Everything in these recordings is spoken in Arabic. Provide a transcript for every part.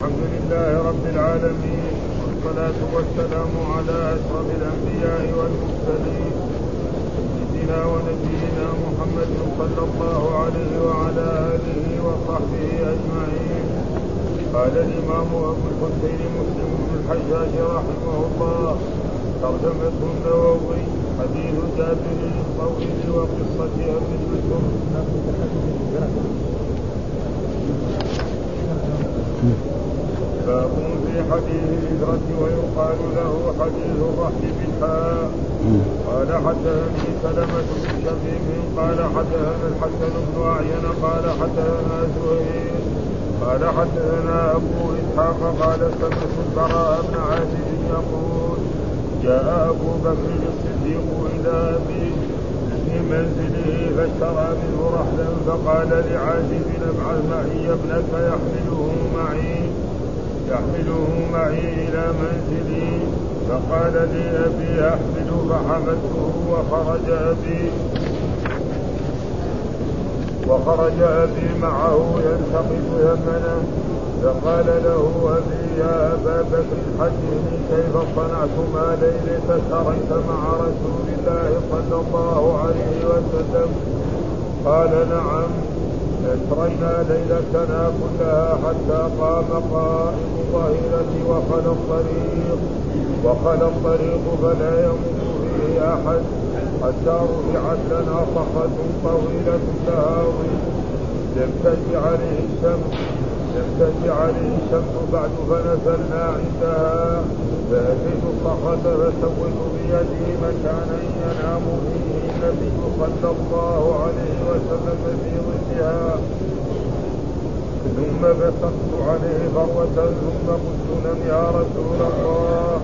الحمد لله رب العالمين والصلاة والسلام على أشرف الأنبياء والمرسلين سيدنا ونبينا محمد صلى الله عليه وعلى آله وصحبه أجمعين. قال الإمام أبو الحسين مسلم بن الحجاج رحمه الله ترجمة النووي حديث جابر الطويل وقصة أبي باب في حديث الهجرة ويقال له حديث الرحل بالحاء قال حدثني سلمة بن شبيب قال حدثنا الحسن بن أعين قال حدثنا زهير قال حدثنا أبو إسحاق قال سمعت البراء بن عازب يقول جاء أبو بكر الصديق إلى أبي في منزله فاشترى منه رحلا فقال لعازب ابعث معي ابنك يحمله معي. يحمله معي إلى منزلي. فقال لي أبي أحمل فحملته وخرج أبي وخرج أبي معه يلتقط يمنه. فقال له أبي يا أبا بكر حدثني كيف صنعت ما ليلة سريت مع رسول الله صلى الله عليه وسلم؟ قال نعم. أسرينا ليلتنا كلها حتى قام قائم الظهيرة وخلى الطريق وخلى الطريق فلا يمر فيه أحد. حتى رفعت لنا صخرة طويلة لها لم تجي عليه الشمس تجي عليه الشمس بعد فنزلنا عندها. فأتيت الصخرة فسويت بيدي مكانا ينام فيه النبي صلى الله عليه وسلم في ظلها. ثم بسطت عليه فروة ثم قلت لم يا رسول الله.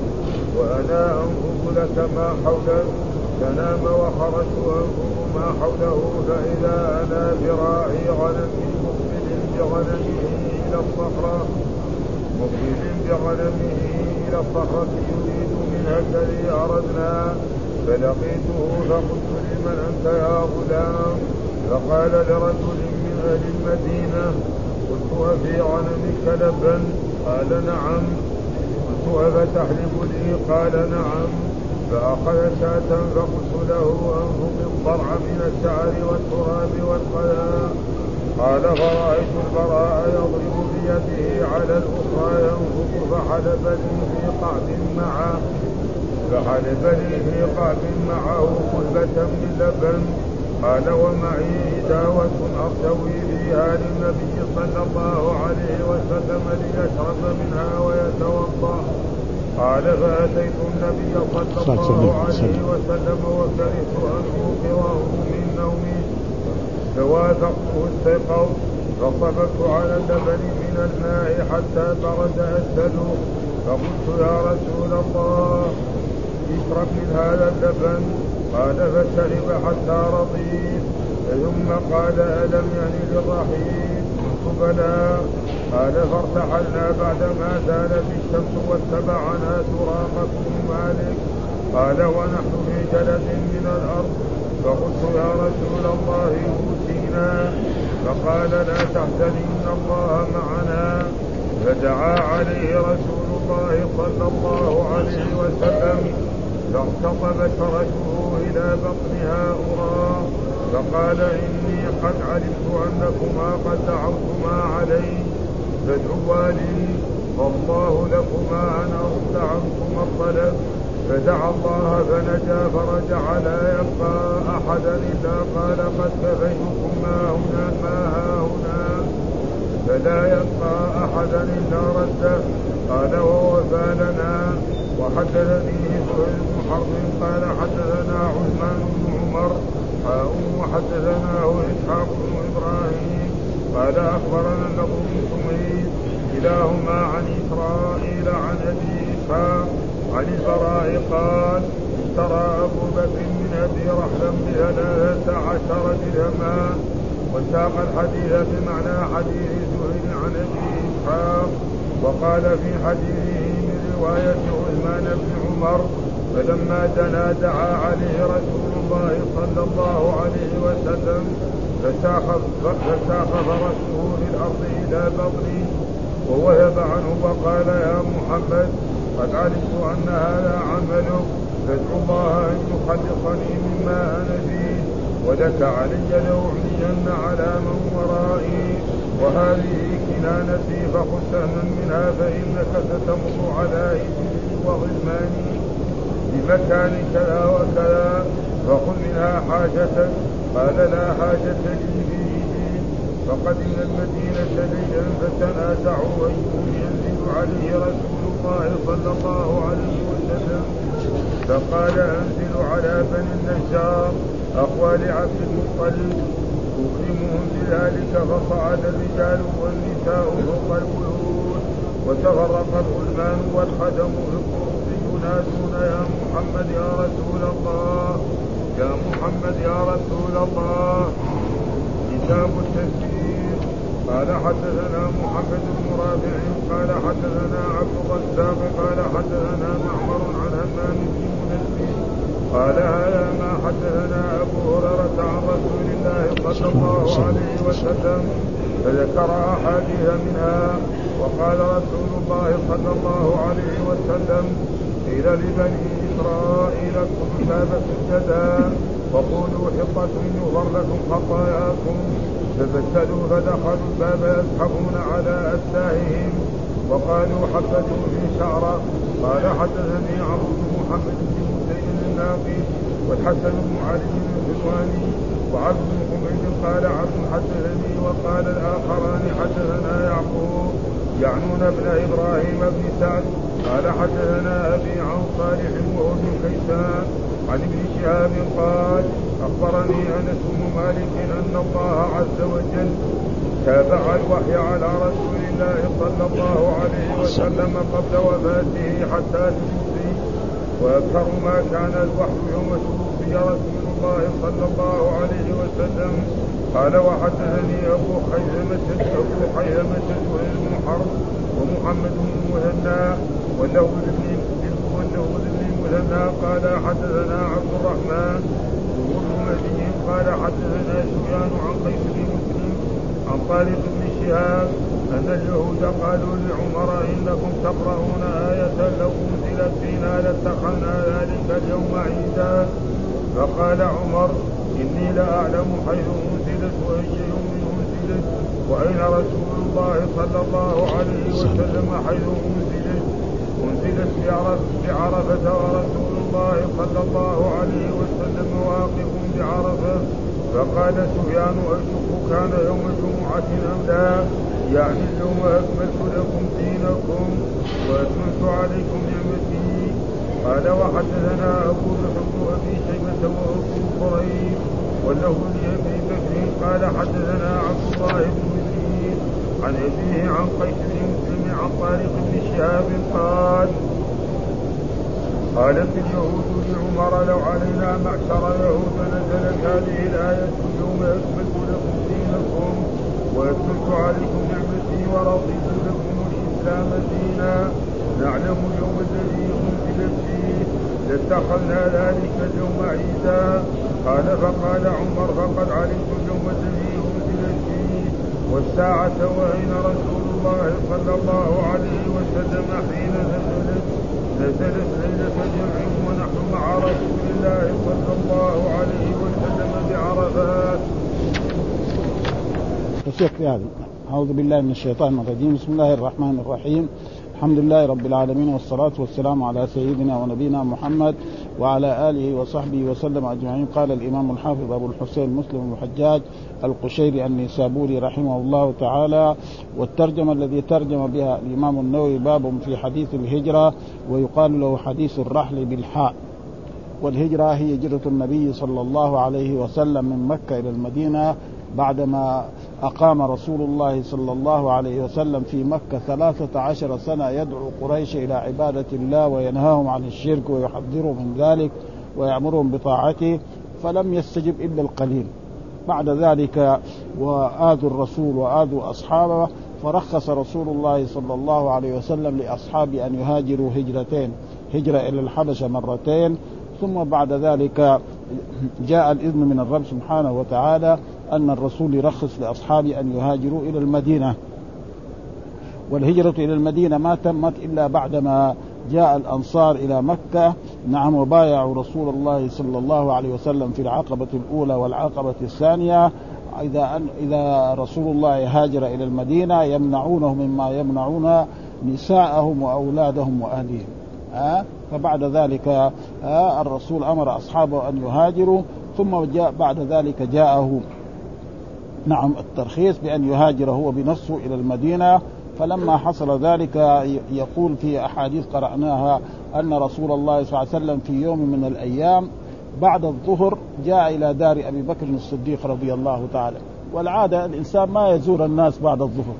وأنا أنظر لك ما حولك فنام وخرجت أنظر ما حوله. فإذا أنا براعي غنمي مقبل بغنمه إلى الصخرة مقبل بغنمه إلى الصخرة يريد منها الذي أردنا فلقيته فقلت لمن أنت يا غلام؟ فقال لرجل من أهل المدينة قلت أفي غنمك لبا؟ قال نعم. قلت أفتحلب لي؟ قال نعم. فأخذ شاة فقلت له أنفق الضرع من الشعر والتراب والقذى قال فرأيت البراء يضرب بيده على الأخرى ينفق فحلب لي في قعب معه. فحلب لي في قعب معه قلبة من لبن. قال ومعي داوة أرتوي فيها للنبي صلى الله عليه وسلم ليشرب منها ويتوضأ. قال فأتيت النبي صلى الله عليه وسلم وكرهت أن أوقظه. فوافقته استيقظ فصببت على اللبن من الماء حتى برد أسده فقلت يا رسول الله اشرب من هذا اللبن قال فشرب حتى رضيت. ثم قال ألم يعني للرحيم قلت بلى. قال فارتحلنا بعدما زالت الشمس واتبعنا بن مالك. قال ونحن في جلد من الأرض. فقلت يا رسول الله أوتينا فقال لا تحزن إن الله معنا. فدعا عليه رسول الله صلى الله عليه وسلم فارتطمت فرجه إلى بطنها أرى فقال إني قد علمت أنكما قد دعوتما علي. فادعوا لي والله لكما أن أرد الطلب. فدعا الله فنجا فرجع لا يبقى أحدا إلا قال قد كفيتكم ما هنا ما ها هنا فلا يبقى أحدا إلا رده قال ووفى لنا وحدثني سهيل بن حرب. قال حدثنا عثمان بن عمر. وحدثناه إسحاق بن إبراهيم. قال أخبرنا النضر بن سميد كلاهما عن إسرائيل عن أبي إسحاق. عن البراء قال اشترى أبو بكر من أبي رحلا بثلاثة عشر درهما وساق الحديث بمعنى حديث زهير عن أبي إسحاق وقال في حديثه من رواية عثمان بن عمر فلما دنا دعا عليه رسول الله صلى الله عليه وسلم فساخ فرسه للأرض إلى بطنه ووهب عنه وقال يا محمد قد علمت أن هذا عملك فادعو الله أن يخلصني مما أنا فيه ولك علي لأعلين على من ورائي. وهذه كنانتي فخذ سهما منها فإنك ستمر على إبلي وغلماني. بمكان كذا وكذا فخذ منها حاجتك قال لا حاجة لي فيه. فقدمنا المدينة ليلا فتنازعوا أيهم ينزل عليه رسول الله صلى الله عليه وسلم فقال أنزل على بني النجار أخوال عبد المطلب أكرمهم بذلك فصعد الرجال والنساء فوق البيوت وتفرق الغلمان والخدم في الطرق ينادون يا محمد يا رسول الله يا محمد يا رسول الله. كتاب التفسير قال حدثنا محمد بن رافع قال حدثنا عبد الرزاق قال حدثنا معمر عن همام بن منبه. قال هذا ما حدثنا أبو هريرة عن رسول الله صلى الله عليه وسلم. فذكر أحاديث منها وقال رسول الله صلى الله عليه وسلم قيل لبني إسرائيل ادخلوا باب سجدا وقولوا حطة يغفر لكم خطاياكم. فبدلوا فدخلوا الباب يزحفون على أساههم. وقالوا حبتوا في شعره قال حدثني بن محمد بن حسين الناقي والحسن بن علي الحلواني وعبد حميد. قال عبد حدثني وقال الآخران حدثنا يعقوب يعنون ابن إبراهيم بن سعد. قال حدثنا أبي عن صالح وهو بن كيسان عن ابن شهاب قال أخبرني أنس بن مالك أن الله عز وجل تابع الوحي على رسول الله صلى الله عليه وسلم قبل وفاته حتى توفي وأكثر ما كان الوحي يوم توفي رسول الله صلى الله عليه وسلم. قال وحدثني أبو خيثمة أبو خيثمة بن حرب ومحمد بن مهنا وله وله حدثنا قال حدثنا عبد الرحمن مهدي قال حدثنا سفيان عن قيس بن مسلم عن طارق بن شهاب أن اليهود قالوا لعمر إنكم تقرؤون آية لو أنزلت فينا لاتخذنا ذلك اليوم عيدا. فقال عمر إني لأعلم حيث أنزلت وأي يوم أنزلت وأين رسول الله صلى الله عليه وسلم حيث أنزلت. أنزلت بعرفة ورسول الله صلى الله عليه وسلم واقف بعرفة فقال سفيان أيكم كان يوم جمعة أم لا؟ يعني اليوم أكملت لكم دينكم وأتممت عليكم نعمتي قال وحدثنا أبو بكر أبي شيبة وأبو قريب وله لأبي بكر قال حدثنا عبد الله بن مسلم عن أبيه عن قيس بن مسلم عن طارق بن شهاب قال قالت اليهود لعمر لو علينا معشر يهود نزلت هذه الآية اليوم أكملت لكم دينكم وأكملت عليكم نعمتي ورضيت لكم الإسلام دينا. نعلم اليوم الذي أنزلت فيه. لاتخذنا ذلك اليوم عيدا. قال فقال عمر فقد علمت اليوم الذي أنزلت فيه. والساعة وأين رسول الله صلى الله عليه وسلم حين نزلت نزلت ليلة جمع ونحن مع رسول الله صلى الله عليه وسلم بعرفات. في هذا. أعوذ بالله من الشيطان الرجيم. بسم الله الرحمن الرحيم. الحمد لله رب العالمين والصلاة والسلام على سيدنا ونبينا محمد وعلى آله وصحبه وسلم أجمعين. قال الإمام الحافظ أبو الحسين مسلم الحجاج القشيري النيسابوري رحمه الله تعالى والترجمة الذي ترجم بها الإمام النووي باب في حديث الهجرة ويقال له حديث الرحل بالحاء. والهجرة هي هجرة النبي صلى الله عليه وسلم من مكة إلى المدينة بعدما أقام رسول الله صلى الله عليه وسلم في مكة ثلاثة عشر سنة يدعو قريش إلى عبادة الله وينهاهم عن الشرك ويحذرهم من ذلك ويأمرهم بطاعته فلم يستجب إلا القليل. بعد ذلك وآذوا الرسول وآذوا أصحابه فرخص رسول الله صلى الله عليه وسلم لأصحابه أن يهاجروا هجرتين هجرة إلى الحبشة مرتين ثم بعد ذلك جاء الإذن من الرب سبحانه وتعالى أن الرسول يرخص لأصحابه أن يهاجروا إلى المدينة. والهجرة إلى المدينة ما تمت إلا بعدما جاء الأنصار إلى مكة. نعم وبايعوا رسول الله صلى الله عليه وسلم في العقبة الأولى والعقبة الثانية. إذا أن إذا رسول الله هاجر إلى المدينة يمنعونه مما يمنعون نساءهم وأولادهم وأهلهم ها فبعد ذلك ها الرسول أمر أصحابه أن يهاجروا ثم جاء بعد ذلك جاءه نعم الترخيص بأن يهاجر هو بنفسه إلى المدينة. فلما حصل ذلك يقول في أحاديث قرأناها أن رسول الله صلى الله عليه وسلم في يوم من الأيام بعد الظهر جاء إلى دار أبي بكر الصديق رضي الله تعالى. والعادة الإنسان ما يزور الناس بعد الظهر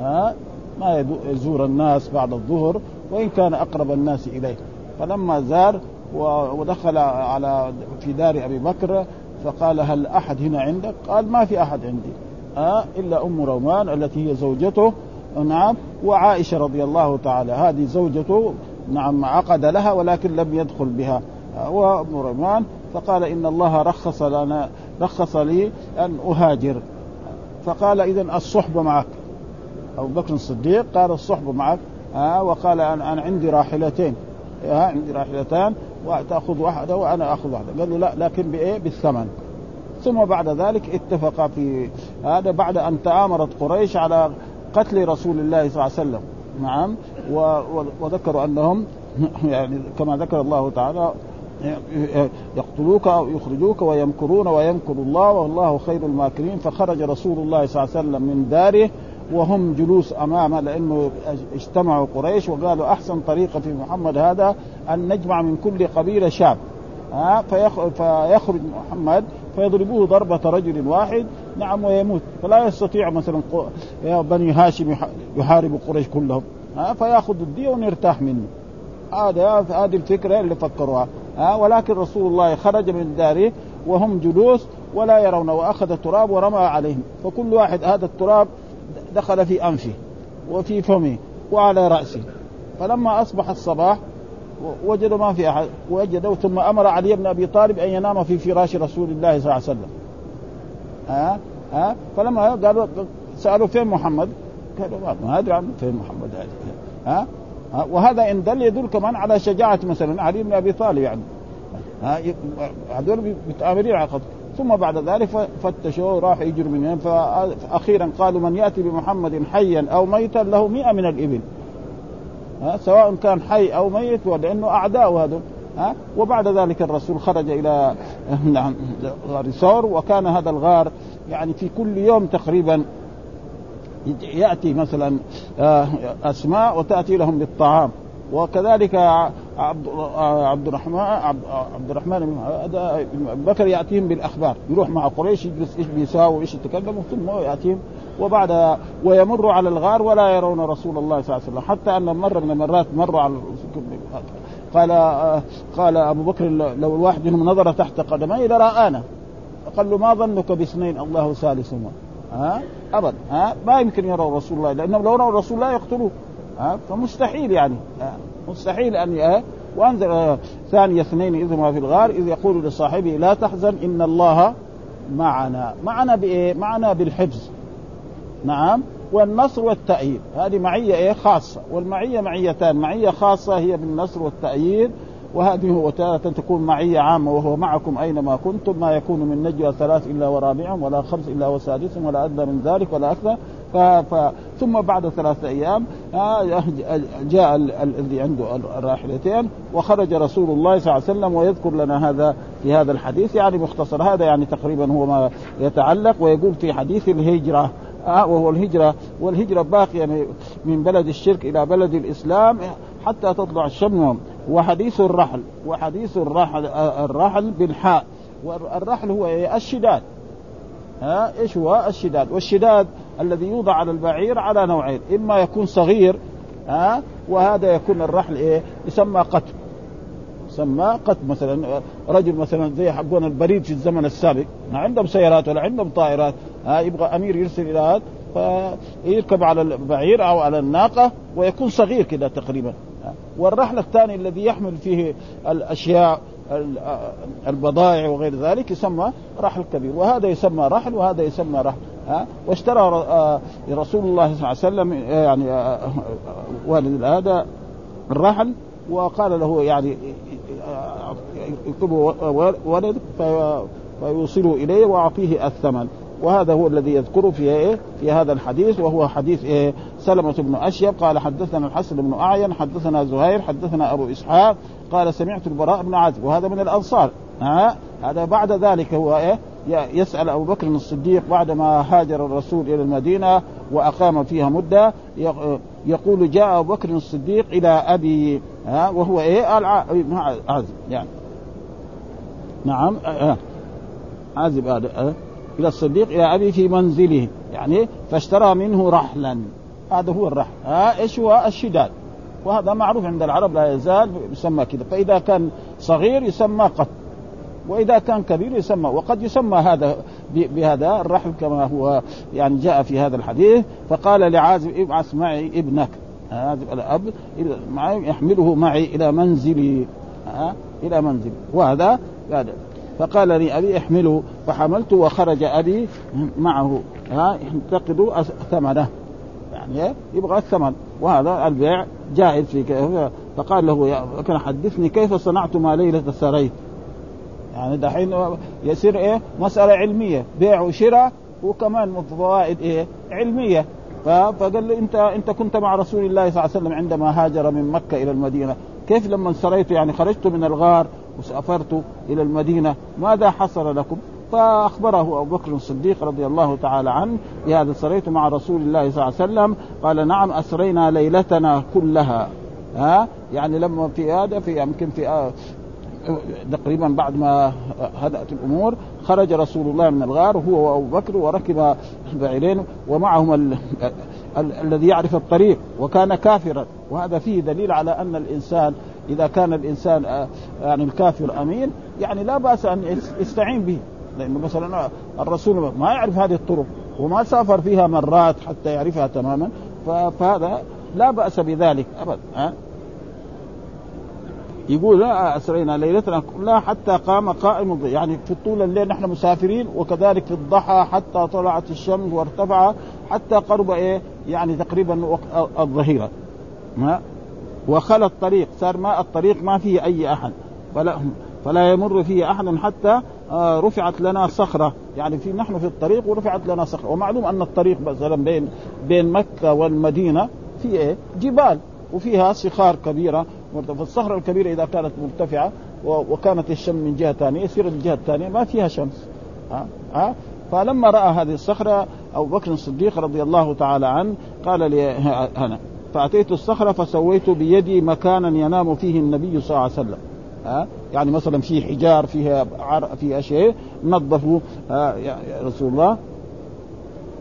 ها؟ ما يزور الناس بعد الظهر وإن كان أقرب الناس إليه. فلما زار ودخل على في دار أبي بكر فقال هل أحد هنا عندك؟ قال ما في أحد عندي. ها إلا أم رومان التي هي زوجته. نعم وعائشة رضي الله تعالى. هذه زوجته نعم عقد لها ولكن لم يدخل بها. وابن رمان فقال إن الله رخص لنا رخص لي أن أهاجر. فقال اذا الصحبه معك. أبو بكر الصديق قال الصحبه معك. ها وقال أنا أنا عندي راحلتين. ها عندي راحلتان. وتأخذ واحدة وأنا أخذ واحدة. قال له لا لكن بإيه؟ بالثمن. ثم بعد ذلك اتفق في هذا بعد أن تآمرت قريش على قتل رسول الله صلى الله عليه وسلم. نعم. وذكروا أنهم يعني كما ذكر الله تعالى يقتلوك أو يخرجوك ويمكرون ويمكر الله والله خير الماكرين. فخرج رسول الله صلى الله عليه وسلم من داره وهم جلوس أمامه لأنه اجتمعوا قريش وقالوا أحسن طريقة في محمد هذا أن نجمع من كل قبيلة شاب. ها فيخرج محمد فيضربوه ضربة رجل واحد نعم ويموت. فلا يستطيع مثلا بني هاشم يحارب قريش كلهم. ها فيأخذ الدية ونرتاح منه. هذا هذه الفكرة اللي فكروها. ها ولكن رسول الله خرج من داره وهم جلوس ولا يرون وأخذ التراب ورمى عليهم. فكل واحد هذا التراب دخل في أنفه وفي فمه وعلى رأسه. فلما أصبح الصباح وجدوا ما في أحد وجدوا ثم أمر علي بن أبي طالب أن ينام في فراش رسول الله صلى الله عليه وسلم. ها؟ ها؟ فلما قالوا سألوا فين محمد؟ قالوا ما أدري عنه فين محمد ها؟ ها؟ وهذا إن دل يدل كمان على شجاعة مثلا علي بن أبي طالب يعني. ها؟ هذول متآمرين على خطر ثم بعد ذلك فتشوا راح يجروا من فاخيرا قالوا من يأتي بمحمد حيا أو ميتا له مئة من الإبل. ها سواء كان حي أو ميت لأنه أعداء هذول. ها وبعد ذلك الرسول خرج إلى نعم غار ثور وكان هذا الغار يعني في كل يوم تقريبا يأتي مثلا آه، أسماء وتأتي لهم بالطعام. وكذلك عبد الرحمن عبد الرحمن بن بكر يأتيهم بالأخبار. يروح مع قريش يجلس إيش بيساووا إيش يتكلموا ثم يأتيهم. وبعد ويمر على الغار ولا يرون رسول الله صلى الله عليه وسلم. حتى أن مرة من المرات مروا على قال قال أبو بكر لو الواحد منهم نظر تحت قدميه لرآنا. قال له ما ظنك باثنين؟ الله ثالثهما. ها؟ ابدا ها؟ ما يمكن يروا رسول الله لانهم لو رأوا رسول الله يقتلوه. ها؟ فمستحيل يعني مستحيل أن وأنزل ثاني اثنين إذ هما في الغار إذ يقول لصاحبه لا تحزن إن الله معنا. معنا بإيه؟ معنا بالحفظ. نعم؟ والنصر والتأييد. هذه معية إيه؟ خاصة. والمعية معيتان. معية خاصة هي بالنصر والتأييد وهذه هو تارة تكون معية عامة وهو معكم أينما كنتم. ما يكون من نجوى ثلاث إلا ورابعهم ولا خمس إلا وسادسهم ولا أدنى من ذلك ولا أكثر. ف... ف... ثم بعد ثلاثة أيام آه، جاء الذي عنده الراحلتين وخرج رسول الله صلى الله عليه وسلم ويذكر لنا هذا في هذا الحديث يعني مختصر. هذا يعني تقريبا هو ما يتعلق ويقول في حديث الهجرة آه وهو الهجرة والهجرة باقية من بلد الشرك إلى بلد الإسلام حتى تطلع الشمس. وحديث الرحل وحديث الرحل الرحل بالحاء والرحل هو؟ الشداد. ها إيش هو؟ الشداد. والشداد الذي يوضع على البعير على نوعين إما يكون صغير ها وهذا يكون الرحل إيه؟ يسمى قتل يسمى قتل مثلا رجل مثلا زي حقون البريد في الزمن السابق ما عندهم سيارات ولا عندهم طائرات ها يبغى أمير يرسل إلى هذا فيركب على البعير أو على الناقة ويكون صغير كذا تقريبا والرحل الثاني الذي يحمل فيه الأشياء البضائع وغير ذلك يسمى رحل كبير وهذا يسمى رحل وهذا يسمى رحل. ها واشترى آه، رسول الله صلى الله عليه وسلم آه، يعني آه، والد هذا الرحل وقال له يعني يكتبه ولد فيوصله إليه وأعطيه الثمن وهذا هو الذي يذكره في إيه؟ في هذا الحديث وهو حديث إيه؟ سلمة بن أشيب قال حدثنا الحسن بن أعين حدثنا زهير حدثنا أبو إسحاق قال سمعت البراء بن عازب وهذا من الأنصار ها هذا بعد ذلك هو إيه؟ يسأل أبو بكر الصديق بعدما هاجر الرسول إلى المدينة وأقام فيها مدة يقول جاء أبو بكر الصديق إلى أبي ها وهو إيه؟ عازب يعني. نعم عازب إلى الصديق إلى أبي في منزله يعني فاشترى منه رحلا. هذا هو الرحل. ها إيش هو؟ الشداد. وهذا معروف عند العرب لا يزال يسمى كذا. فإذا كان صغير يسمى قط. وإذا كان كبير يسمى وقد يسمى هذا بهذا الرحل كما هو يعني جاء في هذا الحديث فقال لعازب ابعث معي ابنك. عازب الأب معي يحمله معي إلى منزلي. إلى منزلي. وهذا هذا فقال لي أبي احمله. فحملته وخرج أبي معه. ها؟ ينتقد ثمنه. يعني يبغى الثمن. وهذا البيع جائز في فقال له يا كان حدثني كيف صنعت ما ليلة سريت؟ يعني دحين يصير إيه؟ مسألة علمية. بيع وشراء وكمان فوائد إيه؟ علمية. فقال له انت أنت كنت مع رسول الله صلى الله عليه وسلم عندما هاجر من مكة إلى المدينة. كيف لما سريت يعني خرجت من الغار وسافرت إلى المدينة. ماذا حصل لكم؟ فأخبره أبو بكر الصديق رضي الله تعالى عنه بهذا. سريت مع رسول الله صلى الله عليه وسلم. قال نعم أسرينا ليلتنا كلها. ها؟ يعني لما في هذا في يمكن في تقريبا بعد ما هدأت الأمور خرج رسول الله من الغار هو وأبو بكر وركب بعيرين ومعهم ال... ال... الذي يعرف الطريق وكان كافرا. وهذا فيه دليل على أن الإنسان إذا كان الإنسان آه، يعني الكافر أمين يعني لا بأس أن يستعين به. لأنه مثلا الرسول ما يعرف هذه الطرق وما سافر فيها مرات حتى يعرفها تماما فهذا لا بأس بذلك ابدا ها يقول لا أسرينا ليلتنا كلها حتى قام قائم يعني في طول الليل نحن مسافرين وكذلك في الضحى حتى طلعت الشمس وارتفع حتى قرب إيه؟ يعني تقريبا الظهيرة. وخلى الطريق صار ما الطريق ما فيه أي أحد فلا فلا يمر فيه أحد حتى آه، رفعت لنا صخرة. يعني في نحن في الطريق ورفعت لنا صخرة. ومعلوم أن الطريق مثلا بين بين مكة والمدينة في إيه؟ جبال وفيها صخار كبيرة. فالصخره الكبيرة إذا كانت مرتفعة وكانت الشمس من جهة ثانية يصير الجهة الثانية ما فيها شمس. ها؟ ها؟ فلما رأى هذه الصخرة أبو بكر الصديق رضي الله تعالى عنه قال لي هنا فأتيت الصخرة فسويت بيدي مكانا ينام فيه النبي صلى الله عليه وسلم. ها؟ يعني مثلا في حجار فيها عر فيها شيء نظفوا. رسول الله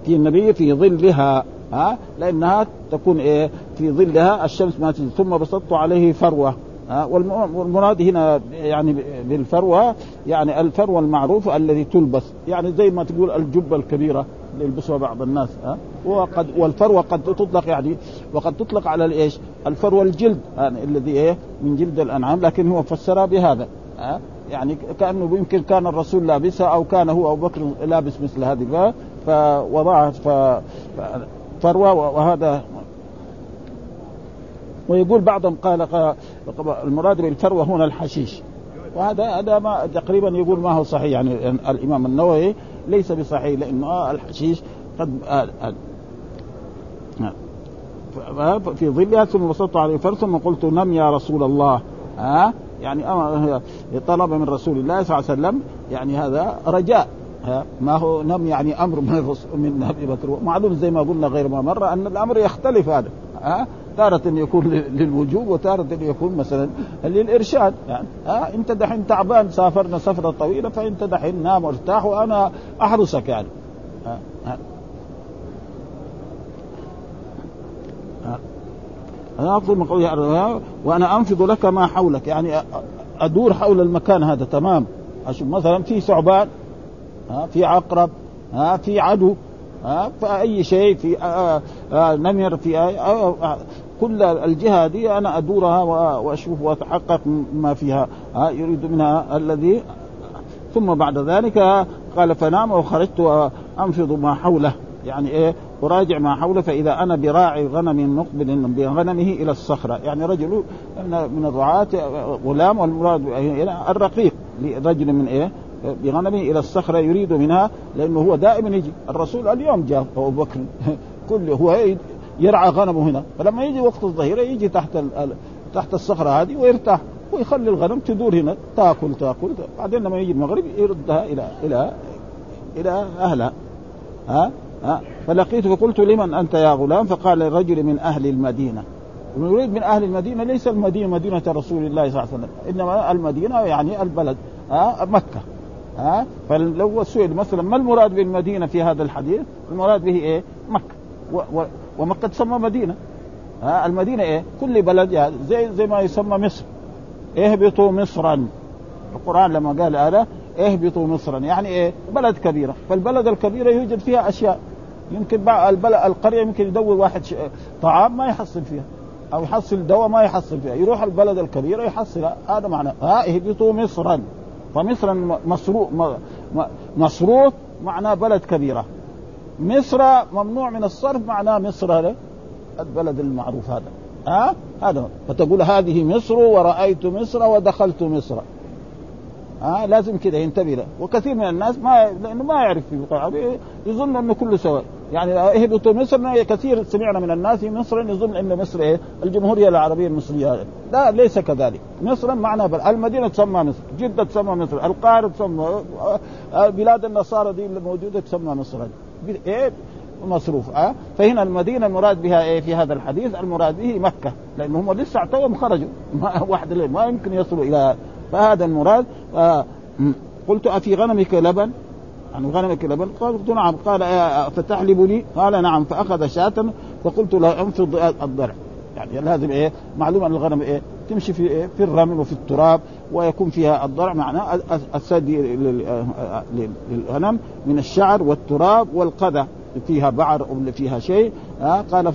في النبي في ظلها. ها؟ لأنها تكون إيه؟ في ظلها الشمس ما تجي ثم بسطت عليه فروه ها؟ والمراد هنا يعني بالفروة يعني الفروة المعروفه الذي تلبس. يعني زي ما تقول الجبة الكبيرة اللي يلبسها بعض الناس ها؟ وقد والفروة قد تطلق يعني وقد تطلق على الإيش؟ الفروة الجلد يعني الذي إيه؟ من جلد الأنعام لكن هو فسرها بهذا ها؟ يعني كأنه يمكن كان الرسول لابسها أو كان هو أبو بكر لابس مثل هذه فوضعها فروه وهذا. ويقول بعضهم قال المراد بالفروه هنا الحشيش. وهذا هذا ما تقريبا يقول ما هو صحيح. يعني الإمام النووي ليس بصحيح لأنه الحشيش قد آه في ظلها ثم وسطت عليه فرس قلت نم يا رسول الله. ها آه؟ يعني طلب من رسول الله صلى الله عليه وسلم يعني هذا رجاء. ها؟ ما هو نم يعني أمر من من أبي بكر. معلوم زي ما قلنا غير ما مره أن الأمر يختلف هذا. ها؟ تارة يكون للوجوب وتارة يكون مثلا للإرشاد. يعني ها؟ أنت دحين تعبان سافرنا سفرة طويلة فأنت دحين نام وارتاح وأنا أحرسك يعني. ها؟ ها؟ أنا أطلب من قولي وأنا أنفض لك ما حولك. يعني أدور حول المكان هذا تمام. أشوف مثلا في ثعبان. ها في عقرب ها في عدو ها فأي شيء في آآ آآ نمر في آآ كل الجهة دي أنا أدورها وأشوف وأتحقق ما فيها ها يريد منها الذي. ثم بعد ذلك قال فنام وخرجت انفض ما حوله. يعني إيه؟ أراجع ما حوله فإذا أنا براعي غنم مقبل بغنمه إلى الصخرة. يعني رجل من الرعاة غلام والمراد الرقيق لرجل من إيه؟ بغنمه إلى الصخرة يريد منها لأنه هو دائما يجي. الرسول اليوم جاء أبو بكر كل هو يرعى غنمه هنا. فلما يجي وقت الظهيرة يجي تحت تحت الصخرة هذه ويرتاح ويخلي الغنم تدور هنا. تأكل تأكل. بعدين لما يجي المغرب يردها إلى إلى إلى أهلها. ها؟ ها؟ فلقيته فقلت لمن أنت يا غلام؟ فقال لرجل من أهل المدينة. المريد من أهل المدينة ليس المدينة مدينة رسول الله صلى الله عليه وسلم إنما المدينة يعني البلد ها؟ مكة. ها؟ فلو سئل مثلا ما المراد بالمدينة في هذا الحديث؟ المراد به إيه؟ مكة. و و ومكة تسمى مدينة. ها؟ المدينة إيه؟ كل بلد يعني زي زي ما يسمى مصر. اهبطوا مصرا. القرآن لما قال هذا اهبطوا مصرا. يعني إيه؟ بلد كبيرة. فالبلد الكبيرة يوجد فيها أشياء. يمكن البلد القرية يمكن يدور واحد طعام ما يحصل فيها. أو يحصل دواء ما يحصل فيها. يروح البلد الكبيرة يحصل هذا معناه. ها؟ اهبطوا مصرا. فمصر مصروف مصروف معناه بلد كبيرة. مصر ممنوع من الصرف معناه مصر البلد المعروف هذا. ها؟ هذا. فتقول هذه مصر ورأيت مصر ودخلت مصر. ها لازم كذا ينتبه له. وكثير من الناس ما لأنه ما يعرف في العربي يظن أنه كله سواء. يعني اهبطوا مصر؟ كثير سمعنا من الناس في مصر يظن ان مصر إيه؟ الجمهورية العربية المصرية. لا ليس كذلك. مصر معنى بل المدينة تسمى مصر جدة تسمى مصر القاهرة تسمى بلاد النصارى دي اللي موجوده تسمى مصر. إيه؟ مصروف. أه؟ فهنا المدينة المراد بها إيه في هذا الحديث؟ المراد به مكة. لأن هم لسه توهم خرجوا. ما واحد ما يمكن يصلوا إلى فهذا المراد آه قلت أفي غنمك لبن؟ يعني غنمك لبن؟ قلت نعم. قال آه فتحلب لي قال نعم. فأخذ شاة فقلت له انفض الضرع. يعني لازم إيه معلوم أن الغنم إيه؟ تمشي في إيه؟ في الرمل وفي التراب ويكون فيها الضرع. معناه الثدي للغنم من الشعر والتراب والقذى. فيها بعر أو فيها شيء آه قال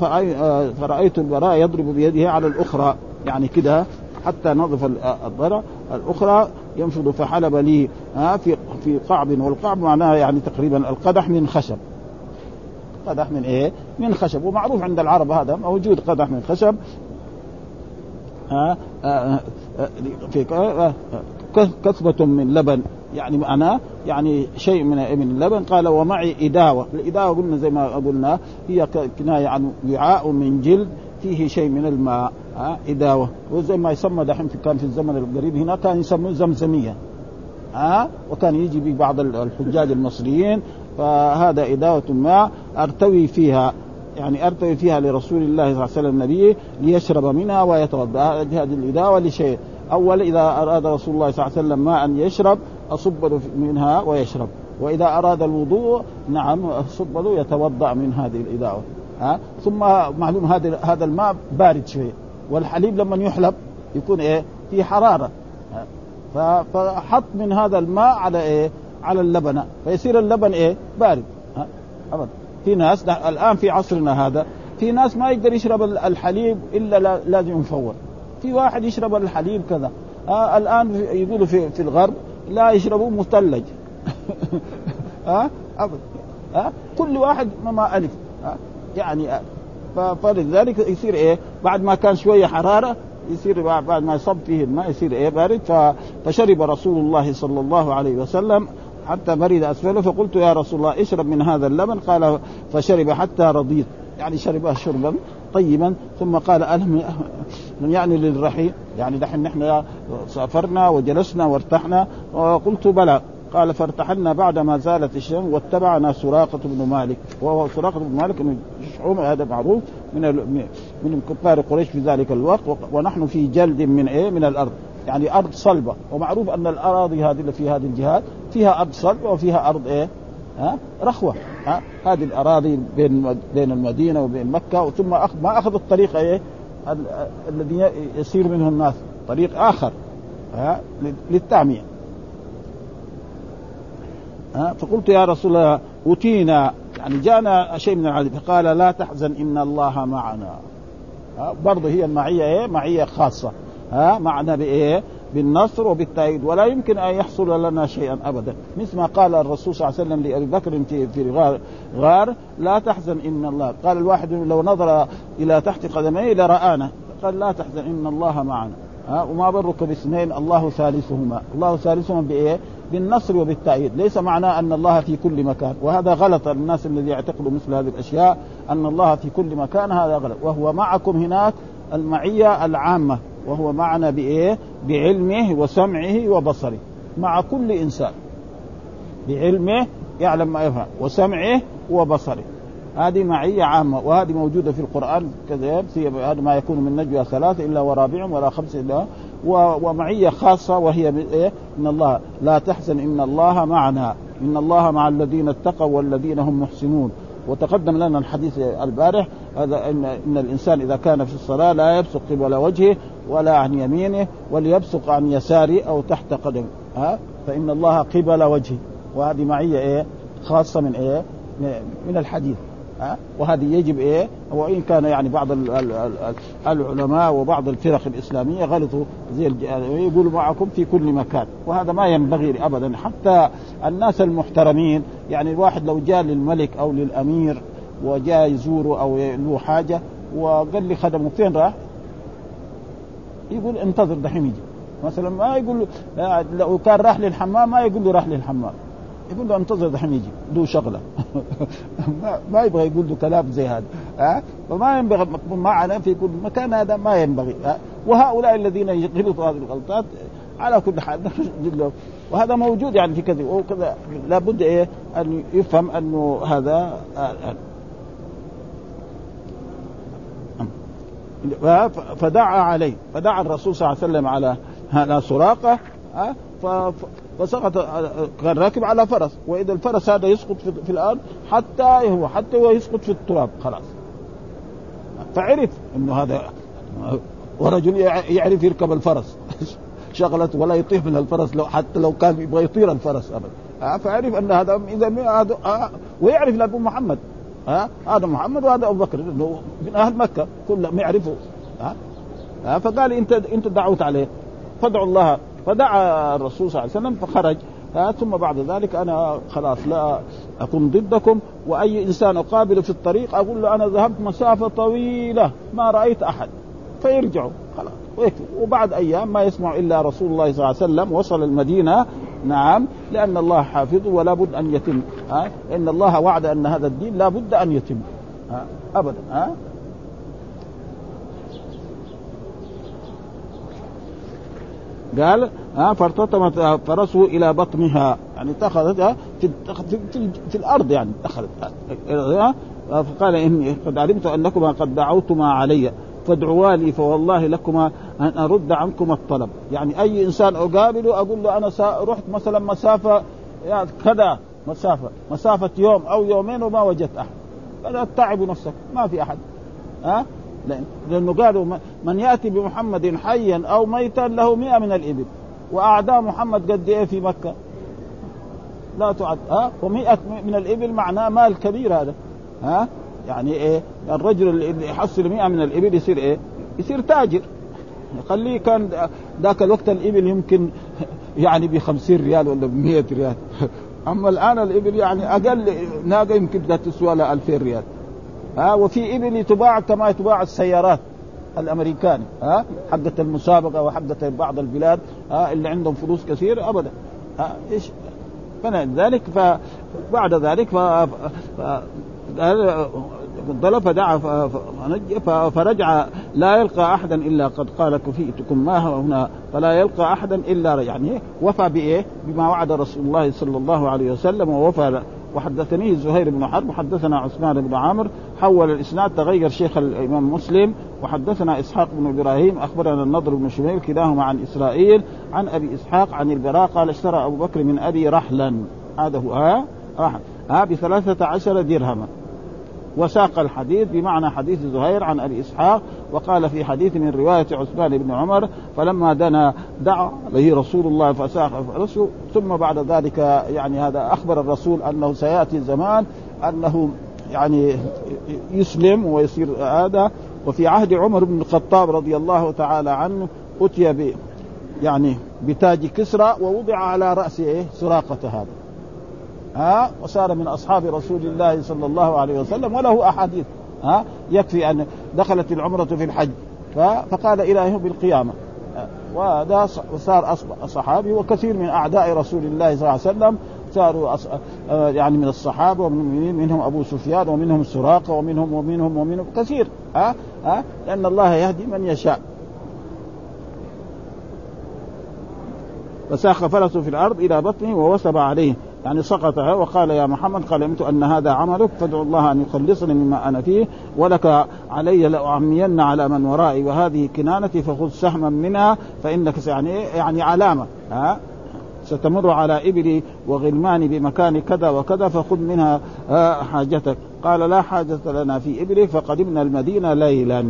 فرأيت البراء يضرب بيده على الأخرى. يعني كده حتى نظف الضرع الأخرى ينفض فحلب لي ها في في قعب. والقعب معناها يعني تقريبا القدح من خشب. قدح من إيه؟ من خشب. ومعروف عند العرب هذا موجود قدح من خشب. ها في كثبة من لبن. يعني معناه يعني شيء من من اللبن قال ومعي إداوة. الإداوة قلنا زي ما قلنا هي كناية عن وعاء من جلد. فيه شيء من الماء ها إداوة وزي ما يسمى دحين كان في الزمن القريب هنا كان يسموه زمزمية ها وكان يجي به بعض الحجاج المصريين فهذا إداوة ماء أرتوي فيها يعني أرتوي فيها لرسول الله صلى الله عليه وسلم النبي ليشرب منها ويتوضأ. هذه الإداوة لشيء. أول إذا أراد رسول الله صلى الله عليه وسلم ماء يشرب أصب منها ويشرب. وإذا أراد الوضوء نعم أصب له يتوضأ من هذه الإداوة. ها؟ ثم معلوم هذا هذا الماء بارد شوية. والحليب لما يحلب يكون إيه؟ في حرارة. فحط من هذا الماء على إيه؟ على اللبن. فيصير اللبن إيه؟ بارد. ها؟ ابدا في ناس الآن في عصرنا هذا في ناس ما يقدر يشرب الحليب إلا لازم يفور. في واحد يشرب الحليب كذا. آه الآن يقولوا في في الغرب لا يشربوا مثلج. ها؟ آه آه كل واحد ما ألف. آه يعني فلذلك يصير إيه؟ بعد ما كان شوية حرارة يصير بعد ما يصب فيه الماء يصير إيه؟ بارد. فشرب رسول الله صلى الله عليه وسلم حتى برد أسفله. فقلت يا رسول الله اشرب من هذا اللبن. قال فشرب حتى رضيت. يعني شرب شربا طيبا. ثم قال ألم يعني للرحيل؟ يعني دحين نحن سافرنا وجلسنا وارتحنا. وقلت بلى. قال فارتحلنا بعد ما زالت الشمس واتبعنا سراقة بن مالك. وهو سراقة بن مالك بن شحوم هذا معروف من من كفار قريش في ذلك الوقت ونحن في جلد من إيه؟ من الأرض. يعني أرض صلبة. ومعروف أن الأراضي هذه اللي في هذه الجهات فيها أرض صلبة وفيها أرض إيه؟ ها؟ رخوة. ها؟ هذه الأراضي بين بين المدينة وبين مكة ثم ما اخذ الطريق إيه؟ الذي يسير منه الناس. طريق آخر. ها؟ للتعمية. فقلت يا رسول الله أتينا يعني جاءنا شيء من العذاب فقال لا تحزن إن الله معنا. برضه هي المعية إيه؟ معية خاصة. ها؟ معنا بإيه؟ بالنصر وبالتأييد. ولا يمكن أن يحصل لنا شيئا ابدا. مثل ما قال الرسول صلى الله عليه وسلم لأبي بكر في غار, غار لا تحزن إن الله. قال الواحد لو نظر إلى تحت قدميه لرآنا. قال لا تحزن إن الله معنا. ها؟ وما برك باثنين الله ثالثهما. الله ثالثهما بإيه؟ بالنصر وبالتأييد. ليس معناه أن الله في كل مكان. وهذا غلط. الناس الذي يعتقدوا مثل هذه الأشياء أن الله في كل مكان هذا غلط. وهو معكم هناك المعية العامة. وهو معنا بإيه؟ بعلمه وسمعه وبصره. مع كل إنسان. بعلمه يعلم ما يفعل وسمعه وبصره. هذه معية عامة. وهذه موجودة في القرآن كذا هذا ما يكون من نجوى ثلاثة إلا ورابعهم ولا خمسة إلا ومعية خاصة وهي إيه؟ إن الله لا تحزن إن الله معنا. إن الله مع الذين اتقوا والذين هم محسنون. وتقدم لنا الحديث البارح هذا ان إن الإنسان إذا كان في الصلاة لا يبصق قبل وجهه ولا عن يمينه وليبصق عن يساره أو تحت قدمه ها؟ فإن الله قبل وجهه. وهذه معية إيه؟ خاصة من إيه؟ من الحديث. ها؟ وهذه يجب إيه؟ وإن كان يعني بعض العلماء وبعض الفرق الإسلامية غلطوا زي يقولوا معكم في كل مكان. وهذا ما ينبغي ابدا. حتى الناس المحترمين يعني الواحد لو جاء للملك أو للأمير وجاء يزوره أو له حاجة وقال لي خدمه فين راح؟ يقول انتظر دحين يجي. مثلا ما يقول لو كان راح للحمام ما يقول له راح للحمام. يقول له انتظر دحين يجي له شغلة. ما يبغى يقول له كلام زي هذا ها؟ فما ينبغي معنا في كل مكان هذا ما ينبغي ها؟ وهؤلاء الذين يغلطوا هذه الغلطات على كل حال وهذا موجود يعني في كذا وكذا لابد إيه؟ أن يفهم أنه هذا فدعا عليه فدعا الرسول صلى الله عليه وسلم على هذا سراقة فسقط كان راكب على فرس وإذا الفرس هذا يسقط في, الأرض حتى هو حتى هو يسقط في التراب خلاص. فعرف إنه هذا ورجل يعرف يركب الفرس. شغلت ولا يطير من الفرس لو حتى لو كان يبغى يطير الفرس ابدا. فعرف أن هذا إذا هذا ويعرف لأبو محمد. ها هذا محمد وهذا أبو بكر من أهل مكة كلهم يعرفوا. ها فقال إنت إنت دعوت عليه. فادعوا الله فدعا الرسول صلى الله عليه وسلم فخرج. ثم بعد ذلك أنا خلاص لا اكون ضدكم وأي إنسان اقابله في الطريق أقول له أنا ذهبت مسافة طويلة ما رأيت أحد. فيرجعوا خلاص. وبعد أيام ما يسمع إلا رسول الله صلى الله عليه وسلم وصل المدينة. نعم لأن الله حافظه ولا بد أن يتم. ها إن الله وعد أن هذا الدين لا بد أن يتم. ها ابدا. ها قال ها فارتطمت فرسه إلى بطنها. يعني اتخذتها في في, في, في الأرض يعني اتخذت فقال إني قد علمت أنكما قد دعوتما علي فادعوا لي فوالله لكما أن أرد عنكم الطلب. يعني أي إنسان أقابله أقول له أنا رحت مثلا مسافة يعني كذا مسافة مسافة يوم أو يومين وما وجدت أحد. فلا تعبوا نفسك ما في أحد ها لأنه قالوا من يأتي بمحمد حيا أو ميتا له مئة من الإبل. وأعداء محمد قد إيه في مكة؟ لا تعد ها؟ ومئة من الإبل معناه مال كبير هذا. ها؟ يعني إيه؟ الرجل اللي يحصل 100 من الإبل يصير إيه؟ يصير تاجر. خليه كان ذاك الوقت الإبل يمكن يعني ب 50 ريال ولا ب 100 ريال. أما الآن الإبل يعني أقل ناقة يمكن تسوى لها 2000 ريال. ها وفي ابل تباع كما تباع السيارات الامريكاني ها حقة المسابقة وحقة بعض البلاد ها اللي عندهم فلوس كثير ابدا ها إيش فلذلك فبعد ذلك ف... ف... طلب فدعا فرجع لا يلقى احدا إلا قد قال كفيتكم ما هنا فلا يلقى احدا إلا يعني وفى بإيه؟ بما وعد رسول الله صلى الله عليه وسلم ووفى وحدثني زهير بن حرب وحدثنا عثمان بن عامر حول الإسناد تغير شيخ الإمام مسلم وحدثنا إسحاق بن إبراهيم أخبرنا النضر بن شميل كلاهما عن إسرائيل عن أبي إسحاق عن البراء قال اشترى أبو بكر من أبي رحلا. هذا هو ها رحل. ها بثلاثة عشر درهما. وساق الحديث بمعنى حديث زهير عن أبي إسحاق وقال في حديث من رواية عثمان بن عمر فلما دنا دعا به رسول الله فساق فرسه ثم بعد ذلك يعني هذا أخبر الرسول أنه سيأتي زمان أنه يعني يسلم ويصير هذا وفي عهد عمر بن الخطاب رضي الله تعالى عنه أتي يعني بتاج كسرى ووضع على رأس إيه؟ سراقة هذا. ها وصار من أصحاب رسول الله صلى الله عليه وسلم وله أحاديث ها يكفي أن دخلت العمرة في الحج فقال إلى يوم القيامة وهذا صار صحابي وكثير من أعداء رسول الله صلى الله عليه وسلم صاروا. يعني من الصحابة ومن منهم أبو سفيان ومنهم سراقة ومنهم ومنهم ومنهم كثير ها ها لأن الله يهدي من يشاء فساخ فرسه في الأرض إلى بطنه ووثب عليه يعني سقطها وقال يا محمد قال علمت أن هذا عملك فادعو الله أن يخلصني مما أنا فيه ولك علي لأعمين على من ورائي وهذه كنانتي فخذ سهما منها فإنك يعني يعني علامة. ها؟ ستمر على إبلي وغلماني بمكان كذا وكذا فخذ منها حاجتك. قال لا حاجة لنا في إبلك فقدمنا المدينة ليلا.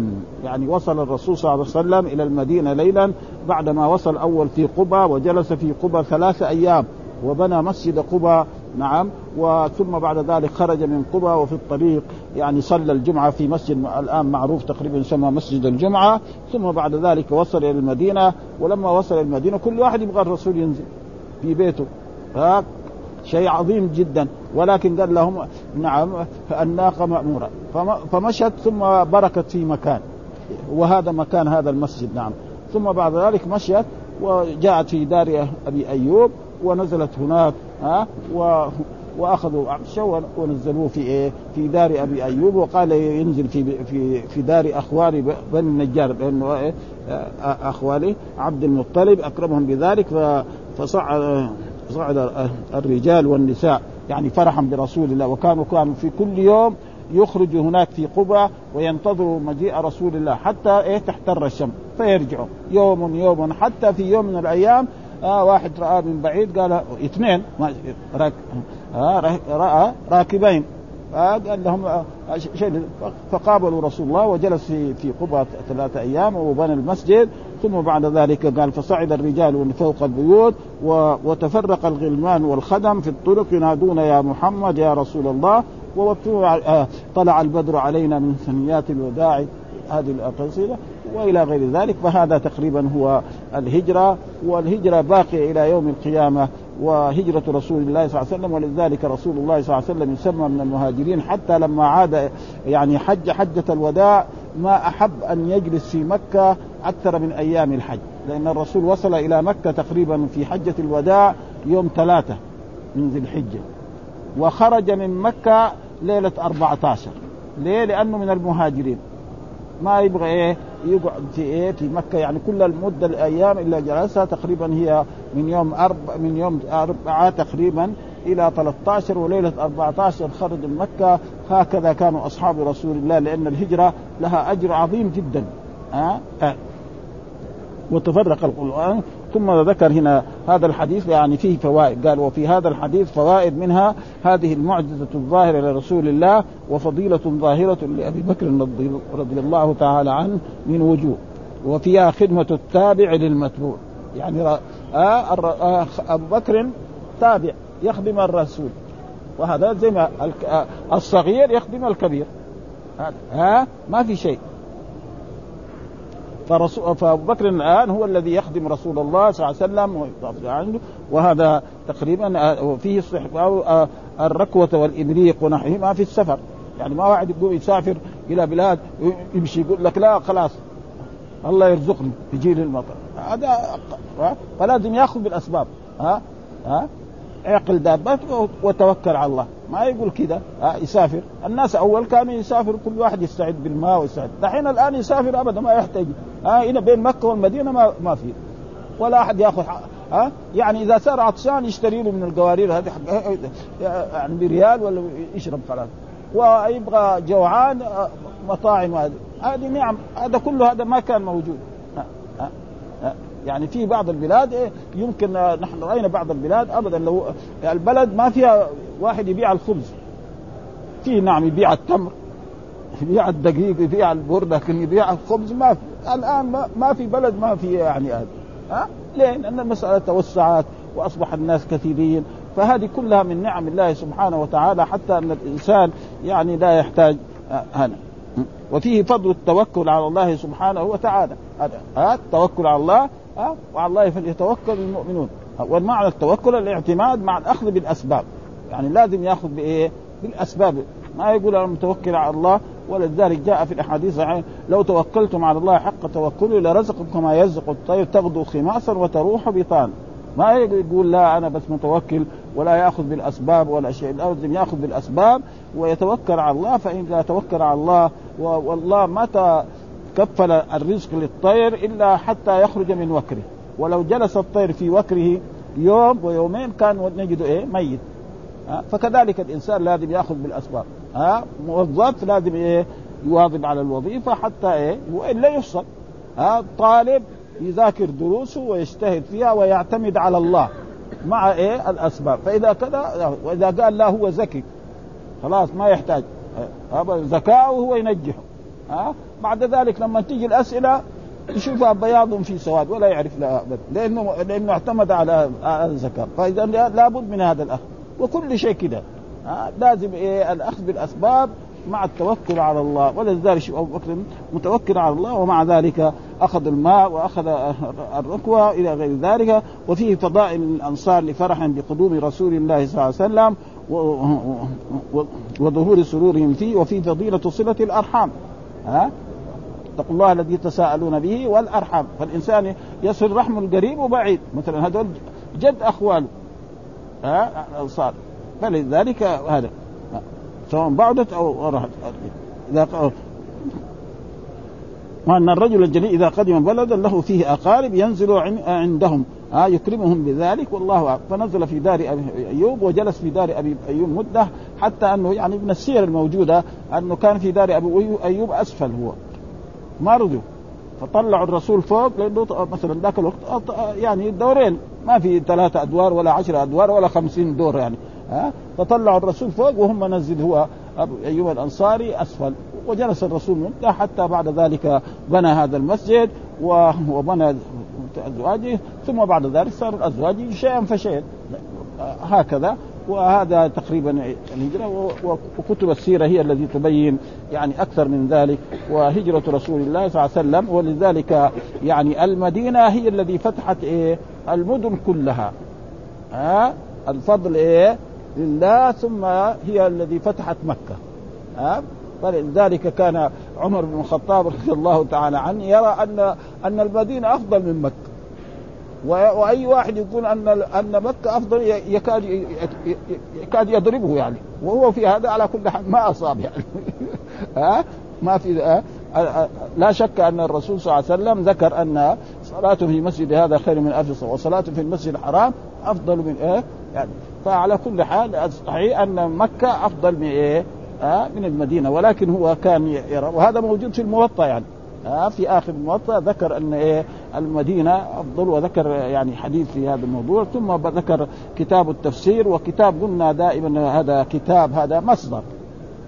يعني وصل الرسول صلى الله عليه وسلم إلى المدينة ليلا بعدما وصل أول في قبى وجلس في قبى ثلاثة أيام. وبنى مسجد قبى نعم. وثم بعد ذلك خرج من قبى وفي الطريق يعني صلى الجمعة في مسجد الآن معروف تقريبا يسمى مسجد الجمعة. ثم بعد ذلك وصل إلى المدينة. ولما وصل إلى المدينة كل واحد يبغى الرسول ينزل في بيته. ها؟ شيء عظيم جدا. ولكن قال لهم نعم الناقة مأمورة فمشت ثم بركت في مكان. وهذا مكان هذا المسجد نعم. ثم بعد ذلك مشيت وجاءت في دار أبي أيوب. ونزلت هناك ها و وأخذوا عطشه ونزلوه في إيه؟ في دار أبي أيوب وقال ينزل في في في دار أخوالي بني النجار لأنه إيه؟ أخوالي عبد المطلب أكرمهم بذلك فصعد صعد الرجال والنساء يعني فرحا برسول الله وكانوا كانوا في كل يوم يخرجوا هناك في قبى وينتظروا مجيء رسول الله حتى إيه تحتر الشمس فيرجعوا يوم يوم حتى في يوم من الأيام آه واحد رأى من بعيد قال اثنين راك آه رأى راكبين. آه قال لهم آه شيء. فقابلوا رسول الله وجلس في قبى ثلاثة أيام وبنى المسجد. ثم بعد ذلك قال فصعد الرجال من فوق البيوت وتفرق الغلمان والخدم في الطرق ينادون يا محمد يا رسول الله. طلع البدر علينا من ثنيات الوداع. هذه القصيدة وإلى غير ذلك فهذا تقريبا هو الهجرة والهجرة باقية إلى يوم القيامة وهجرة رسول الله صلى الله عليه وسلم. ولذلك رسول الله صلى الله عليه وسلم يسمى من المهاجرين حتى لما عاد يعني حج حجة الوداع ما أحب أن يجلس في مكة أكثر من أيام الحج لأن الرسول وصل إلى مكة تقريبا في حجة الوداع يوم ثلاثة من ذي الحجة وخرج من مكة ليلة 14 ليه؟ لأنه من المهاجرين. ما يبغى إيه؟ يقعد في إيه؟ في مكة. يعني كل المدة الأيام إلا جلسها تقريبا هي من يوم أربع من يوم أربعة تقريبا إلى 13 وليلة 14 خرج من مكة. هكذا كانوا أصحاب رسول الله لأن الهجرة لها أجر عظيم جدا. أه؟ أه. وتفرق القرآن ثم ذكر هنا هذا الحديث يعني فيه فوائد. قال وفي هذا الحديث فوائد منها هذه المعجزة الظاهرة لرسول الله وفضيلة ظاهرة لأبي بكر رضي الله تعالى عنه من وجوه. وفيها خدمة التابع للمتبوع. يعني أبو بكر تابع يخدم الرسول. وهذا زي ما الصغير يخدم الكبير. ها؟ ما في شيء. فرسول فأبو بكر الآن هو الذي يخدم رسول الله صلى الله عليه وسلم عنده. وهذا تقريبا فيه استحباب الركوة والإبريق ونحوه ما في السفر. يعني ما واحد يقوم يسافر إلى بلاد يمشي يقول لك لا خلاص الله يرزقني يجي لي المطر. هذا فلازم يأخذ بالأسباب ها؟ ها؟ اعقل دابته وتوكل على الله. ما يقول كذا. يسافر. الناس أول كانوا يسافر كل واحد يستعد بالماء ويستعد. دحين الآن يسافر أبدا ما يحتاج. ها هنا بين مكة والمدينة ما ما في. ولا أحد يأخذ ها يعني إذا صار عطشان يشتري له من القوارير هذه يعني بريال ولا يشرب خلاص ويبغى جوعان مطاعم هذه. هذه نعم هذا كله هذا ما كان موجود. يعني في بعض البلاد يمكن نحن رأينا بعض البلاد أبدا لو البلد ما فيها واحد يبيع الخبز. في نعم يبيع التمر يبيع الدقيق يبيع البر لكن يبيع الخبز ما في الآن ما, في بلد ما في يعني هذا ها؟ ليه؟ لأن المسألة توسعت وأصبح الناس كثيرين. فهذه كلها من نعم الله سبحانه وتعالى حتى أن الإنسان يعني لا يحتاج هذا وفيه فضل التوكل على الله سبحانه وتعالى. هذا التوكل على الله وعلى الله فليتوكل المؤمنون. والمعنى التوكل الاعتماد مع الأخذ بالأسباب. يعني لازم ياخذ بإيه؟ بالأسباب. ما يقول أنا متوكل على الله ولذلك جاء في الأحاديث لو توكلتم على الله حق توكله لرزقكم كما يرزق. الطير تغدو خماصا وتروح بطان. ما يقول لا أنا بس متوكل ولا يأخذ بالأسباب ولا شيء. لازم يأخذ بالأسباب ويتوكل على الله فاذا توكل على الله والله متى كفل الرزق للطير إلا حتى يخرج من وكره. ولو جلس الطير في وكره يوم ويومين كان نجده إيه؟ ميت. فكذلك الإنسان لازم يأخذ بالأسباب ها؟ موظف لازم إيه؟ يواظب على الوظيفة حتى إيه؟ والا يفصل ها؟ طالب يذاكر دروسه ويجتهد فيها ويعتمد على الله مع إيه؟ الأسباب فإذا كذا وإذا قال لا هو ذكي خلاص ما يحتاج ذكاؤه هو ينجحه ها؟ بعد ذلك لما تيجي الأسئلة يشوفها بياض في سواد ولا يعرف ابدا لأنه لأنه اعتمد على الذكاء فإذا لابد من هذا الأخذ. وكل شيء كده. لازم إيه الأخذ بالأسباب مع التوكل على الله. ولذلك أبو بكر متوكل على الله ومع ذلك أخذ الماء وأخذ الركوة إلى غير ذلك. وفيه فضائل الأنصار لفرح بقدوم رسول الله صلى الله عليه وسلم وظهور سرورهم فيه. وفي فضيلة صلة الأرحام. ها اتقوا الله الذي تساءلون به والأرحام. فالإنسان يصل رحم القريب وبعيد. مثلا هذول جد اخواله ها؟ فلذلك هذا. سواء بعدت أو راحت. إذا وأن الرجل الجليل إذا قدم بلدا له فيه أقارب ينزل عندهم. آه يكرمهم بذلك والله أعلم. فنزل في دار أبي أيوب وجلس في دار أبي أيوب مدة حتى أنه يعني من السير الموجودة أنه كان في دار أبي أيوب أسفل هو. ما رضوا. فطلعوا الرسول فوق لأنه مثلا ذاك الوقت يعني دورين. ما في ثلاثة أدوار ولا عشرة أدوار ولا خمسين دور يعني. ها؟ فطلعوا الرسول فوق وهم نزل هو ابو ايوب الأنصاري أسفل. وجلس الرسول مده حتى بعد ذلك بنى هذا المسجد وبنى ازواجه ثم بعد ذلك صار الأزواج شيئا فشيئا. هكذا. وهذا تقريبا الهجرة وكتب السيرة هي التي تبين يعني أكثر من ذلك وهجرة رسول الله صلى الله عليه وسلم ولذلك يعني المدينة هي الذي فتحت إيه؟ المدن كلها. ها الفضل إيه؟ لله ثم هي الذي فتحت مكة. ها فلذلك كان عمر بن الخطاب رضي الله تعالى عنه يرى ان أن المدينة أفضل من مكة. وأي واحد يقول أن أن مكة أفضل يكاد يكاد يضربه يعني. وهو في هذا على كل حال ما أصاب يعني. ها؟ ما في لا شك أن الرسول صلى الله عليه وسلم ذكر أن صلاته في مسجد هذا خير من ألف صلاة. وصلاته في المسجد الحرام أفضل من إيه؟ يعني. فعلى كل حال صحيح أن مكة أفضل من إيه؟ من المدينة. ولكن هو كان يرى. وهذا موجود في الموطأ يعني. آه في آخر الموطأ ذكر أن إيه؟ المدينة أفضل وذكر يعني حديث في هذا الموضوع ثم ذكر كتاب التفسير وكتاب قلنا دائما هذا كتاب هذا مصدر.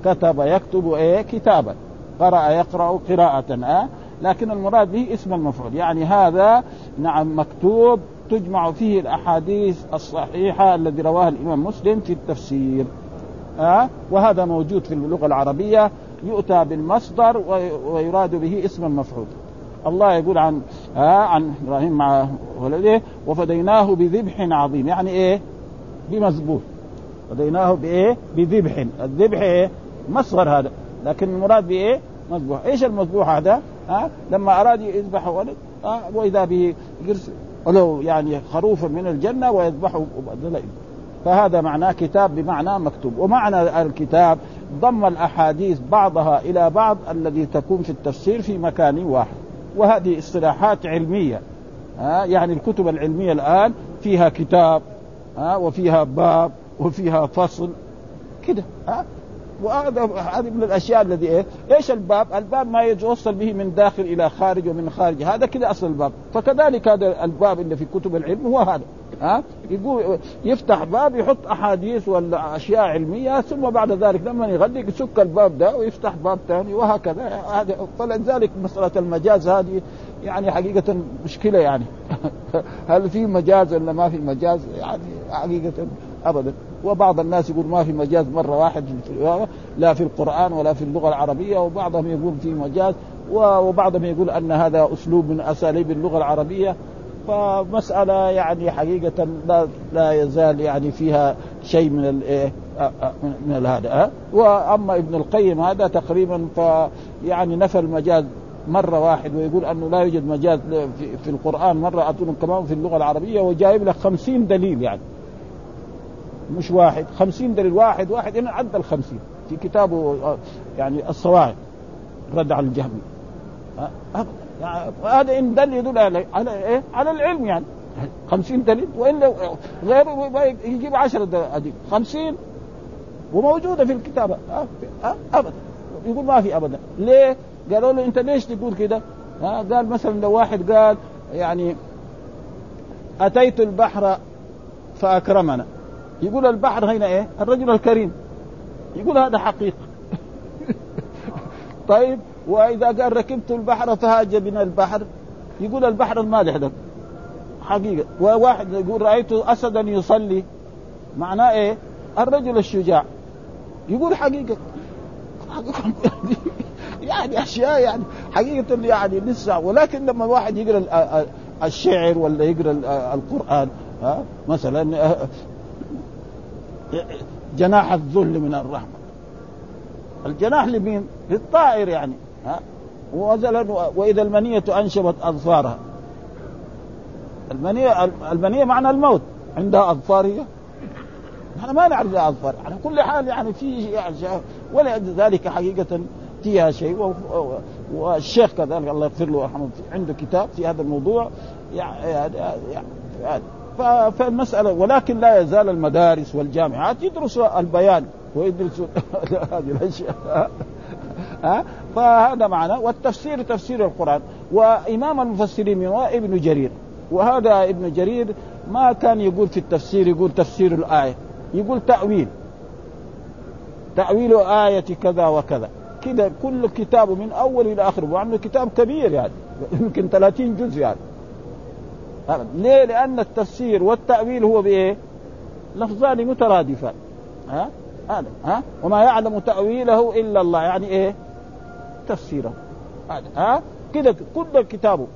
كتب يكتب إيه؟ كتابا. قرأ يقرأ قراءة آه لكن المراد به اسم المفعول. يعني هذا نعم مكتوب تجمع فيه الأحاديث الصحيحة الذي رواها الإمام مسلم في التفسير آه وهذا موجود في اللغة العربية يؤتى بالمصدر ويراد به اسم المفعول. الله يقول عن آه عن إبراهيم مع ولده وفديناه بذبح عظيم يعني إيه؟ بمذبوح فديناه بإيه؟ بذبح الذبح إيه؟ مصغر هذا لكن المراد بإيه؟ مذبوح إيش المذبوح هذا؟ ها آه لما أراد يذبح ولد آه وإذا به يرسل ولو يعني خروفا من الجنة ويذبحه فهذا معناه كتاب بمعنى مكتوب ومعنى الكتاب ضم الأحاديث بعضها إلى بعض الذي تكون في التفسير في مكان واحد وهذه اصطلاحات علمية ها يعني الكتب العلمية الآن فيها كتاب ها وفيها باب وفيها فصل كده ها وهذا هذه من الأشياء الذي إيه؟ إيش الباب؟ الباب ما يتوصل به من داخل إلى خارج ومن خارج، هذا كذا أصل الباب، فكذلك هذا الباب اللي في كتب العلم هو هذا، ها؟ يقول يفتح باب يحط أحاديث ولا أشياء علمية ثم بعد ذلك لما يغلق يسك الباب ده ويفتح باب ثاني وهكذا هذا فلذلك مسألة المجاز هذه يعني حقيقة مشكلة يعني هل في مجاز ولا ما في مجاز؟ يعني حقيقة ابدا وبعض الناس يقول ما في مجاز مرة واحد لا في القرآن ولا في اللغة العربية وبعضهم يقول في مجاز وبعضهم يقول أن هذا أسلوب من أساليب اللغة العربية فمسألة يعني حقيقة لا لا يزال يعني فيها شيء من الايه من هذا وأما ابن القيم هذا تقريبا ف يعني نفى المجاز مرة واحد ويقول أنه لا يوجد مجاز في, القرآن مرة أتون كمان في اللغة العربية وجايب لك خمسين دليل يعني. مش واحد خمسين دليل واحد واحد إنه عدى الخمسين في كتابه يعني الصواعق رد على الجهمي هذا إن دل يدل على على إيه؟ على العلم يعني. خمسين دليل. وإلا غيره يجيب عشرة دليل. خمسين. وموجودة في الكتابة. أبدا. يقول ما في أبدا. ليه؟ قالوا له أنت ليش تقول كده؟ قال مثلا لو واحد قال يعني أتيت البحر فأكرمنا. يقول البحر هنا إيه؟ الرجل الكريم. يقول هذا حقيقة. طيب وإذا قال ركبت البحر فهاج بنا البحر. يقول البحر المالح ده حقيقة. وواحد يقول رايت اسدا يصلي. معناه إيه؟ الرجل الشجاع. يقول حقيقة. يعني أشياء يعني حقيقة يعني لسه. ولكن لما الواحد يقرأ الشعر ولا يقرأ القرآن ها مثلا جناح الذل من الرحمة. الجناح لمين؟ للطائر يعني. ها؟ وإذا المنية أنشبت أظفارها. المنيه المنية معنى الموت. عندها اظفار هي نحن ما نعرف لها اظفار على كل حال يعني في يعني ولذلك حقيقة فيها شيء. والشيخ كذلك الله يغفر له ويرحمه عنده كتاب في هذا الموضوع. يعني, يعني فالمسألة ولكن لا يزال المدارس والجامعات يدرسوا البيان. ويدرسوا هذه الأشياء. ها؟ فهذا معنى والتفسير تفسير القرآن. وإمام المفسرين هو؟ ابن جرير. وهذا ابن جرير ما كان يقول في التفسير يقول تفسير الآية. يقول تأويل. تأويل آية كذا وكذا. كذا كل كتابه من أول إلى آخره وعنده كتاب كبير يعني. يمكن 30 جزء يعني. ليه؟ لأن التفسير والتأويل هو بإيه؟ لفظان مترادفان. ها؟ هذا. ها؟ وما يعلم تأويله إلا الله. يعني إيه؟ تفسيره. ها؟ كذا كل كتابه.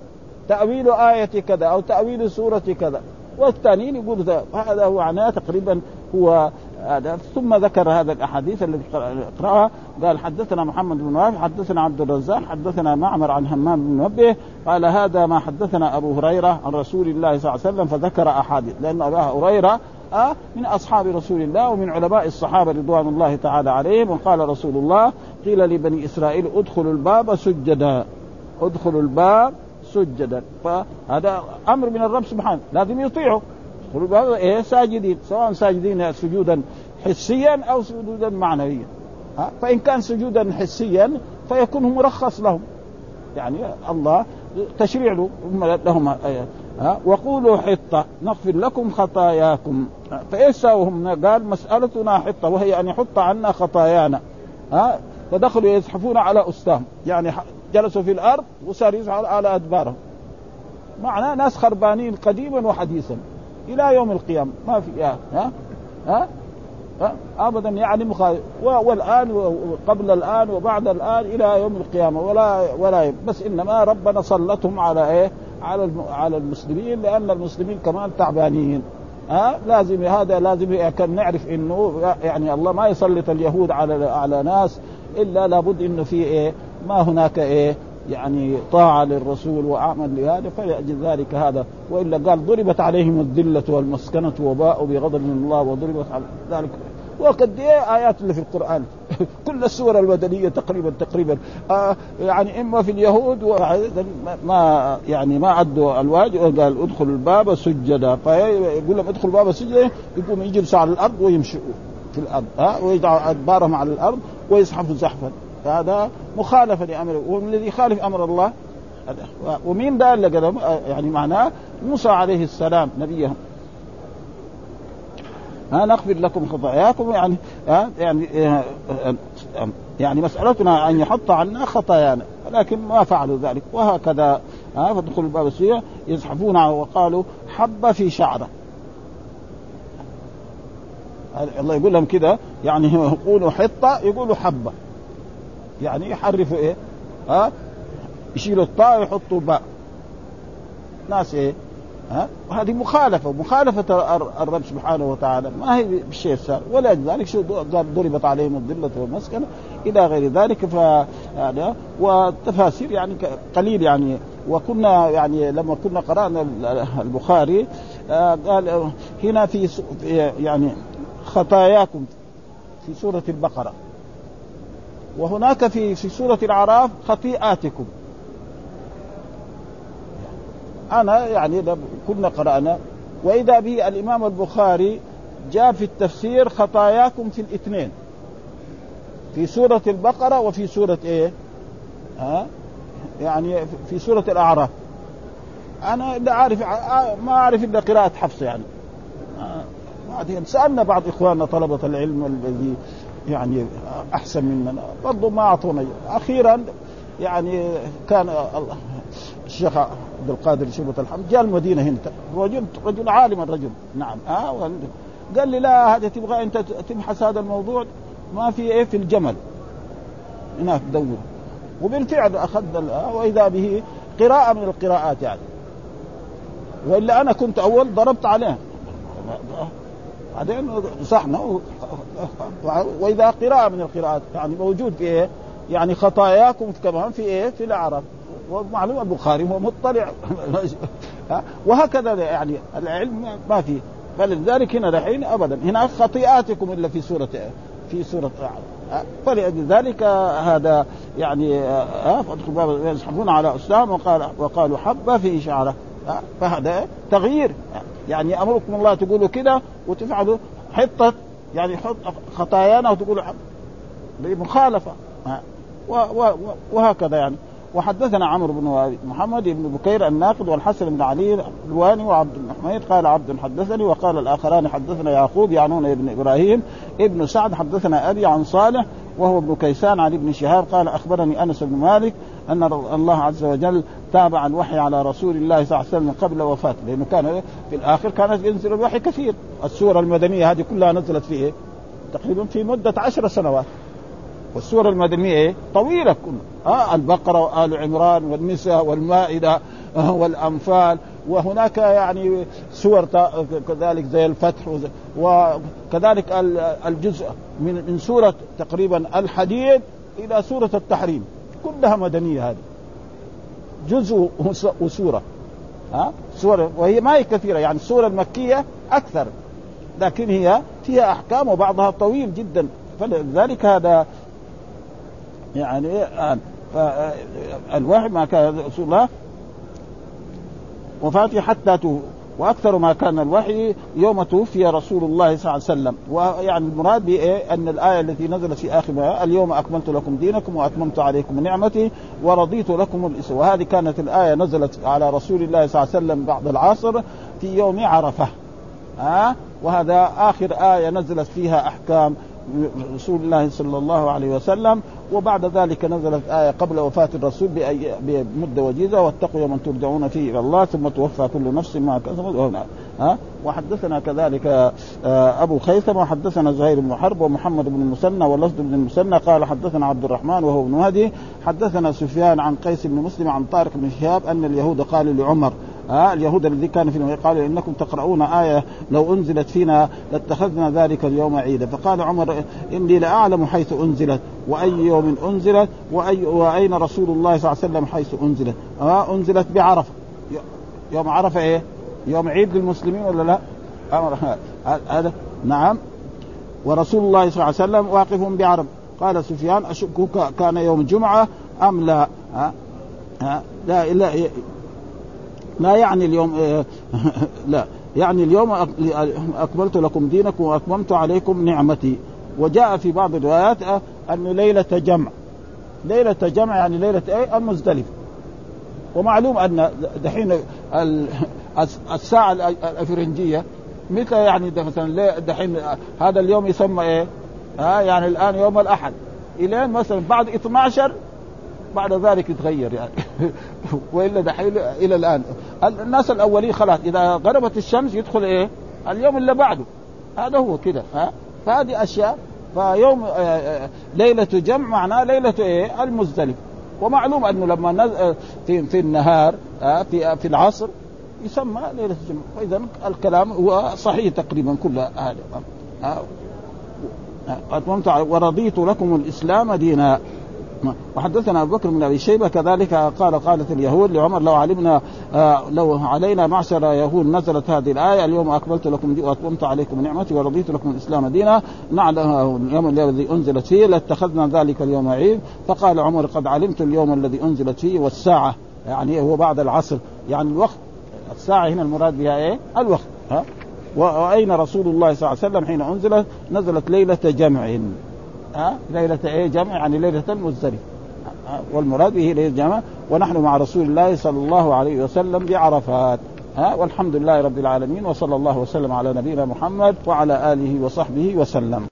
تأويل آية كذا أو تأويل سورة كذا. والثانيين يقول هذا هو معناه تقريبا هو هذا. ثم ذكر هذا الأحاديث التي قرأها. قال حدثنا محمد بن وهب حدثنا عبد الرزاق حدثنا معمر عن همام بن منبه قال هذا ما حدثنا أبو هريرة عن رسول الله صلى الله عليه وسلم فذكر أحاديث. لأن أبا هريرة آه من أصحاب رسول الله ومن علماء الصحابة رضوان الله تعالى عليهم. وقال رسول الله قيل لبني إسرائيل ادخلوا الباب سجدا. ادخلوا الباب سجدا. فهذا أمر من الرب سبحانه لازم يطيعه هذا إيه ساجدين. سواء ساجدين سجودا حسيا أو سجودا معنويا. فإن كان سجودا حسيا فيكون مرخص لهم. يعني الله تشريع لهم. ها؟ وقولوا حطة. نغفر لكم خطاياكم. فإيش ساوهم؟ قال مسألتنا حطة وهي ان يحط عنا خطايانا. ها؟ فدخلوا يزحفون على أستاهم. يعني جلسوا في الأرض وصار يزحف على أدبارهم. معناه ناس خربانين قديما وحديثا. إلى يوم القيامة. ما في ها, ها؟ ها؟ ابدا يعني مخالف والآن وقبل الآن وبعد الآن إلى يوم القيامة. ولا ولا بس إنما ربنا سلطهم على إيه؟ على على المسلمين لأن المسلمين كمان تعبانين ها لازم هذا لازم كان نعرف إنه يعني الله ما يسلط اليهود على على ناس إلا لابد إنه في إيه؟ ما هناك إيه؟ يعني طاعة للرسول وأعمل لهذا فلأجل ذلك هذا وإلا قال ضربت عليهم الذلة والمسكنة وباءوا بغضب من الله وضربت على ذلك وقد إيه آيات اللي في القرآن. كل السور المدنيه تقريبا تقريبا. آه يعني إما في اليهود ما يعني ما عدوا الواجب قال ادخلوا الباب سجدا. فيقول لهم ادخلوا الباب سجدا يقوم يجلسوا على الأرض ويمشوا في الأرض ها آه ويضعوا أدبارهم على الأرض ويزحفوا زحفا. هذا مخالفة لامره والذي يخالف أمر الله. ومين ده اللي يعني معناه موسى عليه السلام نبيهم. ها نغفر لكم خطاياكم يعني ها يعني يعني مسألتنا أن يحط عنا خطايانا ولكن ما فعلوا ذلك وهكذا ها فدخلوا الباب السريع يزحفون وقالوا حبة في شعره. الله يقول لهم كده يعني يقولوا حطة يقولوا حبة. يعني يحرفوا إيه؟ ها يشيلوا الطاء ويحطوا باء. ناس إيه؟ ها؟ وهذه مخالفة مخالفة الرب سبحانه وتعالى. ما هي بالشيء السهل ولذلك شو قال ضربت عليهم الذلة والمسكنة إلى غير ذلك. ف يعني والتفاسير يعني قليل يعني. وكنا يعني لما كنا قرأنا البخاري آه، قال هنا في يعني خطاياكم في سورة البقرة. وهناك في في سورة الأعراف خطيئاتكم. أنا يعني كنا قرأنا. وإذا به الإمام البخاري جاء في التفسير خطاياكم في الاثنين. في سورة البقرة وفي سورة إيه؟ ها؟ يعني في سورة الأعراف. أنا لا أعرف ما أعرف إلا قراءة حفص يعني. بعدين سألنا بعض إخواننا طلبة العلم الذي يعني أحسن مننا برضو ما أعطونا. أخيرا يعني كان الشيخ عبد القادر شبة الحمد جاء المدينة هنا. رجل رجل عالم الرجل. نعم. آه قال لي لا هذا تبغى أنت تبحث هذا الموضوع. ما في إيه؟ في الجمل. هناك دور. وبالفعل أخذنا وإذا به قراءة من القراءات يعني. وإلا أنا كنت أول ضربت عليه. بعدين صحنا وإذا قراءة من القراءات يعني موجود في إيه؟ يعني خطاياكم كمان في إيه؟ في الاعراف ومعلوم البخاري مطلع. وهكذا يعني العلم ما في فلذلك هنا دحين ابدا هنا خطيئاتكم إلا في سورة في سورة فلذلك هذا يعني يزحفون على اسلام وقال وقالوا حبه في شعره فهذا تغيير. يعني أمركم الله تقولوا كده وتفعلوا حطة يعني حط خطايانا وتقولوا بمخالفه وهكذا يعني. وحدثنا عمرو بن محمد بن بكير الناقد والحسن بن علي الواني وعبد الحميد قال عبد حدثني وقال الآخران حدثنا يعقوب يعنون ابن إبراهيم ابن سعد حدثنا أبي عن صالح وهو ابن كيسان عن ابن شهاب قال أخبرني أنس بن مالك أن الله عز وجل تابع الوحي على رسول الله صلى الله عليه وسلم قبل وفاته لأنه كان في الآخر كانت ينزل الوحي كثير السورة المدنية هذه كلها نزلت في إيه؟ تقريبا في مدة عشر سنوات والسور المدنية إيه؟ طويلة كلها. آه البقرة وآل عمران والنساء والمائدة آه والأنفال. وهناك يعني سور كذلك زي الفتح وكذلك الجزء من من سورة تقريبا الحديد إلى سورة التحريم. كلها مدنية هذه. جزء وسورة. ها آه سورة وهي ما هي كثيرة يعني السورة المكية أكثر. لكن هي فيها أحكام وبعضها طويل جدا. فلذلك هذا يعني آه، الوحي ما كان رسول الله وفاته حتى تو وأكثر ما كان الوحي يوم توفي رسول الله صلى الله عليه وسلم. ويعني المراد بإيه؟ أن الآية التي نزلت في آخر ما اليوم أكملت لكم دينكم وأتممت عليكم نعمتي ورضيت لكم الإسلام. وهذه كانت الآية نزلت على رسول الله صلى الله عليه وسلم بعد العصر في يوم عرفة. ها أه؟ وهذا آخر آية نزلت فيها أحكام رسول الله صلى الله عليه وسلم وبعد ذلك نزلت آية قبل وفاة الرسول بمدة وجيزة واتقوا يوما ترجعون فيه إلى الله ثم توفى كل نفس ما كسبت ها؟ وحدثنا كذلك آه، أبو خيثم وحدثنا زهير بن حرب ومحمد بن المثنى ولفظ بن المثنى قال حدثنا عبد الرحمن وهو ابن مهدي حدثنا سفيان عن قيس بن مسلم عن طارق بن شهاب أن اليهود قالوا لعمر ها اليهود الذي كان في قالوا إنكم تقرؤون آية لو أنزلت فينا لاتخذنا ذلك اليوم عيدا. فقال عمر إني لأعلم حيث أنزلت وأي يوم أنزلت وأي وأين رسول الله صلى الله عليه وسلم حيث أنزلت؟ ها أنزلت بعرفة. يوم عرفة إيه؟ يوم عيد للمسلمين ولا لا؟ هذا نعم. ورسول الله صلى الله عليه وسلم واقف بعرب. قال سفيان اشك كان يوم جمعة أم لا؟ ها ها لا لا لا يعني اليوم آه، لا يعني اليوم أكملت لكم دينكم واكملت عليكم نعمتي. وجاء في بعض الروايات آه، انه ليلة جمع. ليلة جمع يعني ليلة إيه؟ المزدلفة. ومعلوم أن دحين الساعة الأفرنجية متى يعني مثلا دحين هذا اليوم يسمى إيه؟ ها يعني الآن يوم الأحد. إلين مثلا بعد 12 بعد ذلك يتغير يعني. وإلا دحين إلى الآن. الناس الأولين خلاص إذا غربت الشمس يدخل إيه؟ اليوم اللي بعده. هذا هو كده ها؟ فهذه أشياء. فيوم آه، آه، ليلة جمع معناه ليلة إيه؟ المزدلف ومعلوم أنه لما. آه، في في النهار في في العصر يسمى ليلة الجمعه وإذا الكلام هو صحيح تقريبا كل هذا. ورضيت لكم الإسلام دينا. وحدثنا أبو بكر بن أبي شيبة كذلك قال قالت اليهود لعمر لو علمنا آه لو علينا معشر يهود نزلت هذه الآية اليوم اكملت لكم دي وأتممت عليكم نعمتي ورضيت لكم الإسلام دينا. نعلم اليوم الذي أنزلت فيه لاتخذنا ذلك اليوم عيد. فقال عمر قد علمت اليوم الذي أنزلت فيه والساعة. يعني هو بعد العصر. يعني الوقت الساعة هنا المراد بها إيه؟ الوقت. ها؟ وأين رسول الله صلى الله عليه وسلم حين أنزلت؟ نزلت ليلة جمع. ها? ليلة إيه؟ جمع يعني ليلة مزدلفه والمراد به ليلة جمع ونحن مع رسول الله صلى الله عليه وسلم بعرفات. ها؟ والحمد لله رب العالمين وصلى الله وسلم على نبينا محمد وعلى آله وصحبه وسلم.